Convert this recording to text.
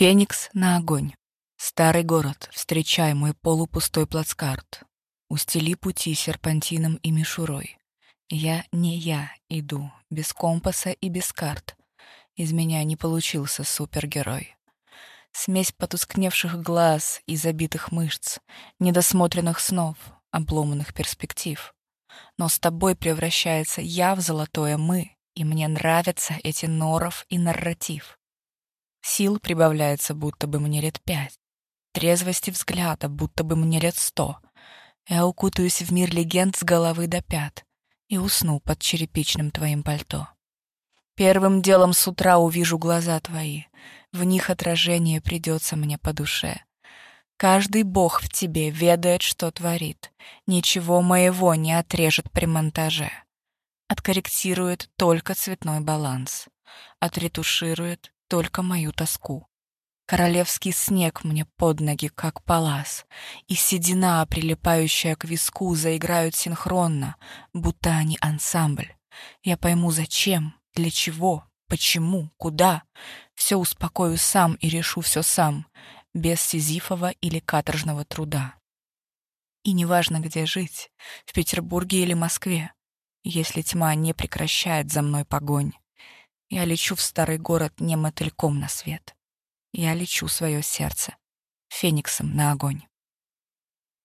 Феникс на огонь. Старый город, встречай мой полупустой плацкарт. Устели пути серпантином и мишурой. Я не я иду, без компаса и без карт. Из меня не получился супергерой. Смесь потускневших глаз и забитых мышц, недосмотренных снов, обломанных перспектив. Но с тобой превращается я в золотое «мы», и мне нравятся эти норов и нарратив. Сил прибавляется, будто бы мне лет пять. Трезвости взгляда, будто бы мне лет сто. Я укутаюсь в мир легенд с головы до пят и усну под черепичным твоим пальто. Первым делом с утра увижу глаза твои, в них отражение придется мне по душе. Каждый бог в тебе ведает, что творит, ничего моего не отрежет при монтаже. Откорректирует только цветной баланс, отретуширует только мою тоску. Королевский снег мне под ноги, как палас, и седина, прилипающая к виску, заиграют синхронно, будто они ансамбль. Я пойму, зачем, для чего, почему, куда. Все успокою сам и решу все сам, без сизифова или каторжного труда. И неважно, где жить, в Петербурге или Москве, если тьма не прекращает за мной погонь. Я лечу в старый город не мотыльком на свет. Я лечу свое сердце фениксом на огонь.